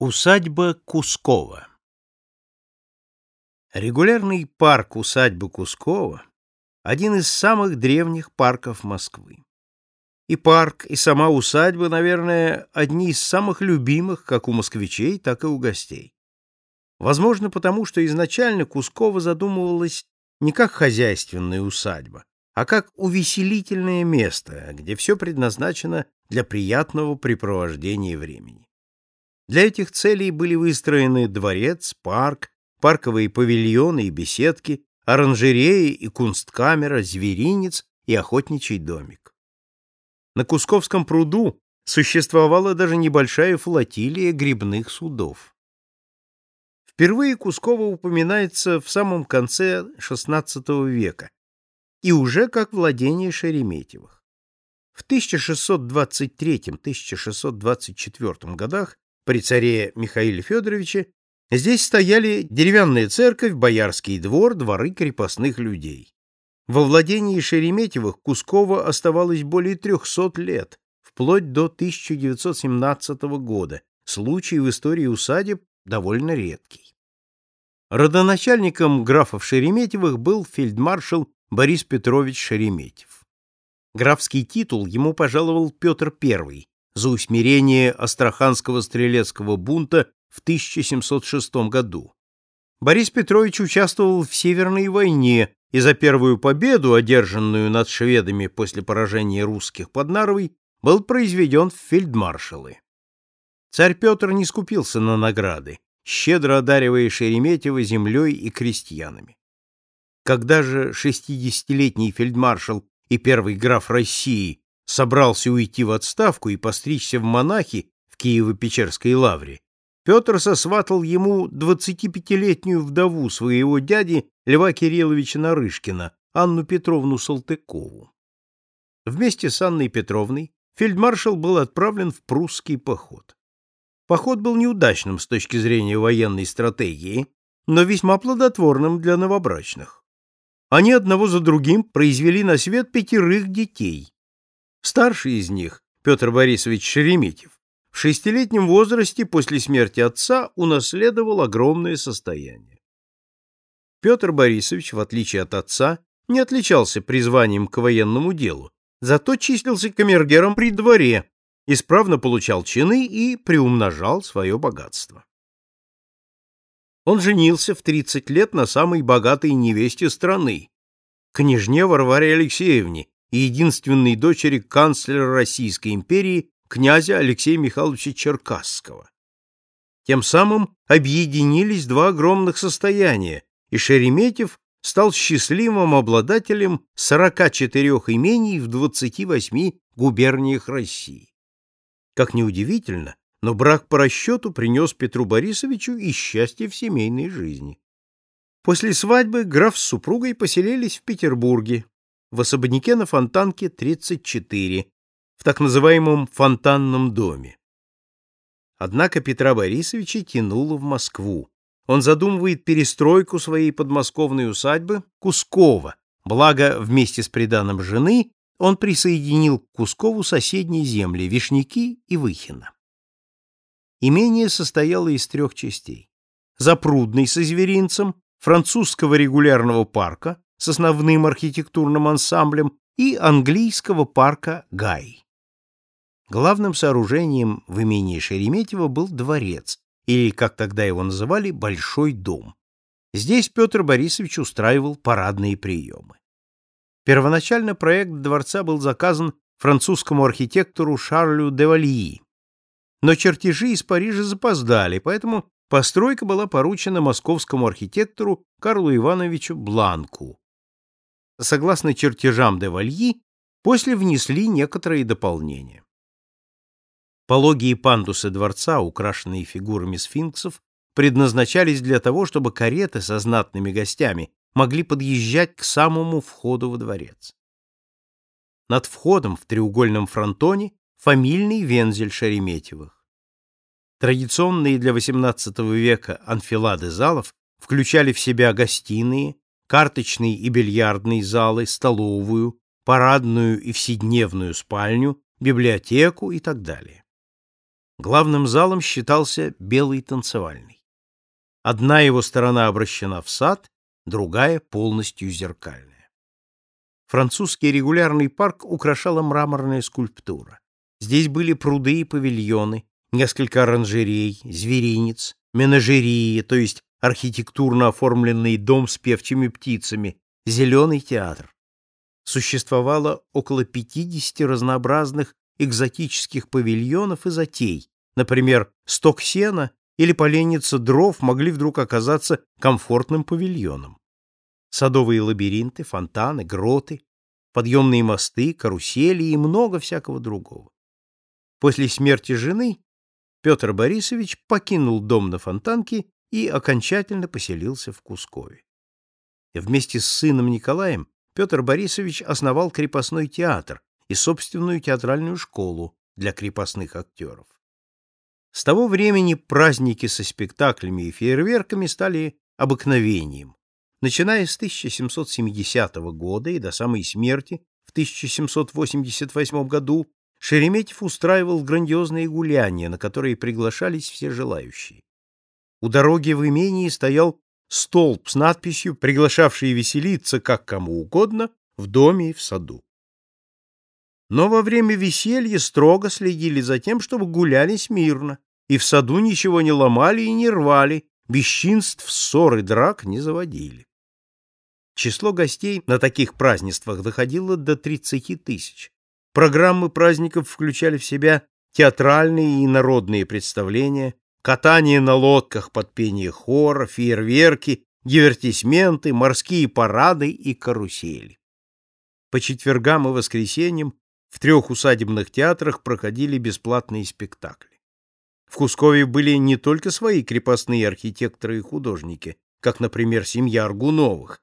Усадьба Кускова Регулярный парк усадьбы Кускова – один из самых древних парков Москвы. И парк, и сама усадьба, наверное, одни из самых любимых как у москвичей, так и у гостей. Возможно, потому что изначально Кускова задумывалась не как хозяйственная усадьба, а как увеселительное место, где все предназначено для приятного препровождения времени. Для этих целей были выстроены дворец, парк, парковые павильоны и беседки, оранжереи и кунсткамера, зверинец и охотничий домик. На Кусковском пруду существовала даже небольшая флотилия грибных судов. Впервые Кусково упоминается в самом конце XVI века и уже как владение Шереметьевых. В 1623-1624 годах при царе Михаиле Федоровиче, здесь стояли деревянная церковь, боярский двор, дворы крепостных людей. Во владении Шереметьевых Кусково оставалось более 300 лет, вплоть до 1917 года, случай в истории усадеб довольно редкий. Родоначальником графов Шереметьевых был фельдмаршал Борис Петрович Шереметьев. Графский титул ему пожаловал Петр I, за усмирение Астраханского стрелецкого бунта в 1706 году. Борис Петрович участвовал в Северной войне и за первую победу, одержанную над шведами после поражения русских под Нарвой, был произведен в фельдмаршалы. Царь Петр не скупился на награды, щедро одаривая Шереметьево землей и крестьянами. Когда же шестидесятилетний фельдмаршал и первый граф России собрался уйти в отставку и постричься в монахи в Киево-Печерской лавре, Петр сосватал ему 25-летнюю вдову своего дяди Льва Кирилловича Нарышкина, Анну Петровну Салтыкову. Вместе с Анной Петровной фельдмаршал был отправлен в прусский поход. Поход был неудачным с точки зрения военной стратегии, но весьма плодотворным для новобрачных. Они одного за другим произвели на свет пятерых детей, Старший из них, Петр Борисович Шереметьев, в шестилетнем возрасте после смерти отца унаследовал огромное состояние. Петр Борисович, в отличие от отца, не отличался призванием к военному делу, зато числился камергером при дворе, исправно получал чины и приумножал свое богатство. Он женился в 30 лет на самой богатой невесте страны, княжне Варваре Алексеевне, и единственной дочери канцлера Российской империи князя Алексея Михайловича Черкасского. Тем самым объединились два огромных состояния, и Шереметьев стал счастливым обладателем 44 имений в 28 губерниях России. Как ни удивительно, но брак по расчету принес Петру Борисовичу и счастье в семейной жизни. После свадьбы граф с супругой поселились в Петербурге, в особняке на Фонтанке 34, в так называемом фонтанном доме. Однако Петра Борисовича тянуло в Москву. Он задумывает перестройку своей подмосковной усадьбы Кускова, благо вместе с приданым жены он присоединил к Кускову соседние земли Вишняки и Выхино. Имение состояло из трех частей. Запрудный со зверинцем, французского регулярного парка, с основным архитектурным ансамблем и английского парка Гай. Главным сооружением в имении Шереметьево был дворец, или, как тогда его называли, Большой дом. Здесь Петр Борисович устраивал парадные приемы. Первоначально проект дворца был заказан французскому архитектору Шарлю де Вальи, но чертежи из Парижа запоздали, поэтому постройка была поручена московскому архитектору Карлу Ивановичу Бланку, согласно чертежам де Вальи, после внесли некоторые дополнения. Пологие пандусы дворца, украшенные фигурами сфинксов, предназначались для того, чтобы кареты со знатными гостями могли подъезжать к самому входу во дворец. Над входом в треугольном фронтоне фамильный вензель Шереметьевых. Традиционные для XVIII века анфилады залов включали в себя гостиные, карточный и бильярдный залы, столовую, парадную и вседневную спальню, библиотеку и так далее. Главным залом считался белый танцевальный. Одна его сторона обращена в сад, другая полностью зеркальная. Французский регулярный парк украшала мраморная скульптура. Здесь были пруды и павильоны, несколько оранжерей, зверинец, менажерии, то есть архитектурно оформленный дом с певчими птицами, зеленый театр. Существовало около 50 разнообразных экзотических павильонов и затей. Например, сток сена или поленница дров могли вдруг оказаться комфортным павильоном. Садовые лабиринты, фонтаны, гроты, подъемные мосты, карусели и много всякого другого. После смерти жены Петр Борисович покинул дом на Фонтанке и окончательно поселился в Кускове. Вместе с сыном Николаем Петр Борисович основал крепостной театр и собственную театральную школу для крепостных актеров. С того времени праздники со спектаклями и фейерверками стали обыкновением. Начиная с 1770 года и до самой смерти в 1788 году Шереметьев устраивал грандиозные гуляния, на которые приглашались все желающие. У дороги в имении стоял столб с надписью, приглашавший веселиться как кому угодно в доме и в саду. Но во время веселья строго следили за тем, чтобы гуляли смирно, и в саду ничего не ломали и не рвали, бесчинств, ссор и драк не заводили. Число гостей на таких празднествах доходило до 30 тысяч. Программы праздников включали в себя театральные и народные представления, катание на лодках под пение хора, фейерверки, дивертисменты, морские парады и карусели. По четвергам и воскресеньям в трех усадебных театрах проходили бесплатные спектакли. В Кускове были не только свои крепостные архитекторы и художники, как, например, семья Аргуновых,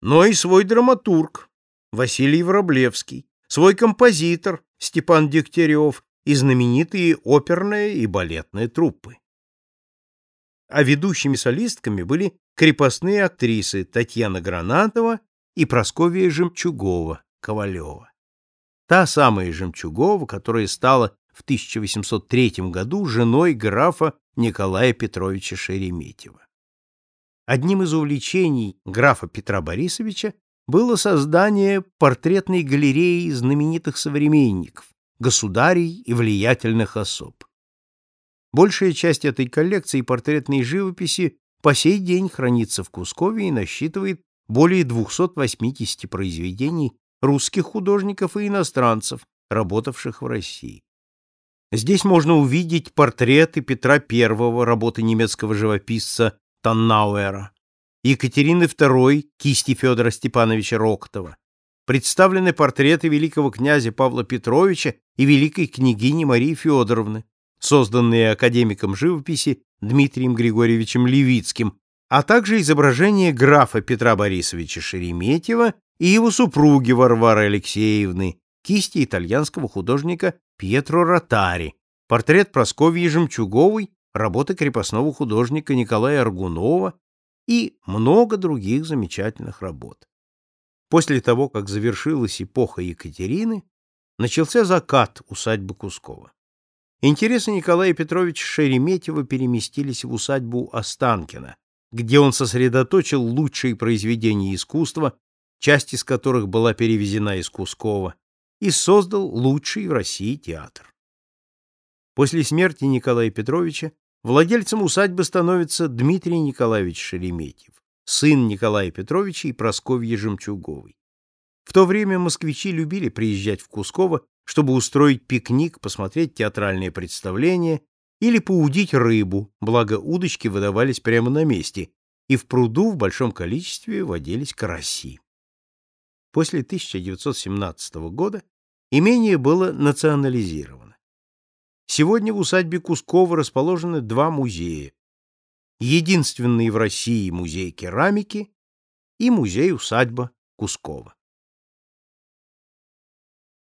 но и свой драматург Василий Вороблевский, свой композитор Степан Дегтярев и знаменитые оперная и балетная труппы. А ведущими солистками были крепостные актрисы Татьяна Гранатова и Просковья Жемчугова Ковалева. Та самая Жемчугова, которая стала в 1803 году женой графа Николая Петровича Шереметьева. Одним из увлечений графа Петра Борисовича было создание портретной галереи знаменитых современников, государей и влиятельных особ. Большая часть этой коллекции портретной живописи по сей день хранится в Кускове и насчитывает более 280 произведений русских художников и иностранцев, работавших в России. Здесь можно увидеть портреты Петра I, работы немецкого живописца Таннауэра, Екатерины II, кисти Федора Степановича Рокотова. Представлены портреты великого князя Павла Петровича и великой княгини Марии Федоровны, созданные академиком живописи Дмитрием Григорьевичем Левицким, а также изображение графа Петра Борисовича Шереметьева и его супруги Варвары Алексеевны, кисти итальянского художника Пьетро Ротари, портрет Прасковьи Жемчуговой, работы крепостного художника Николая Аргунова и много других замечательных работ. После того, как завершилась эпоха Екатерины, начался закат усадьбы Кускова. Интересы Николая Петровича Шереметьева переместились в усадьбу Останкина, где он сосредоточил лучшие произведения искусства, часть из которых была перевезена из Кускова, и создал лучший в России театр. После смерти Николая Петровича Владельцем усадьбы становится Дмитрий Николаевич Шереметьев, сын Николая Петровича и Прасковьи Жемчуговой. В то время москвичи любили приезжать в Кусково, чтобы устроить пикник, посмотреть театральное представление или поудить рыбу, благо удочки выдавались прямо на месте, и в пруду в большом количестве водились караси. После 1917 года имение было национализировано. Сегодня в усадьбе Кускова расположены два музея. Единственный в России музей керамики и музей-усадьба Кускова.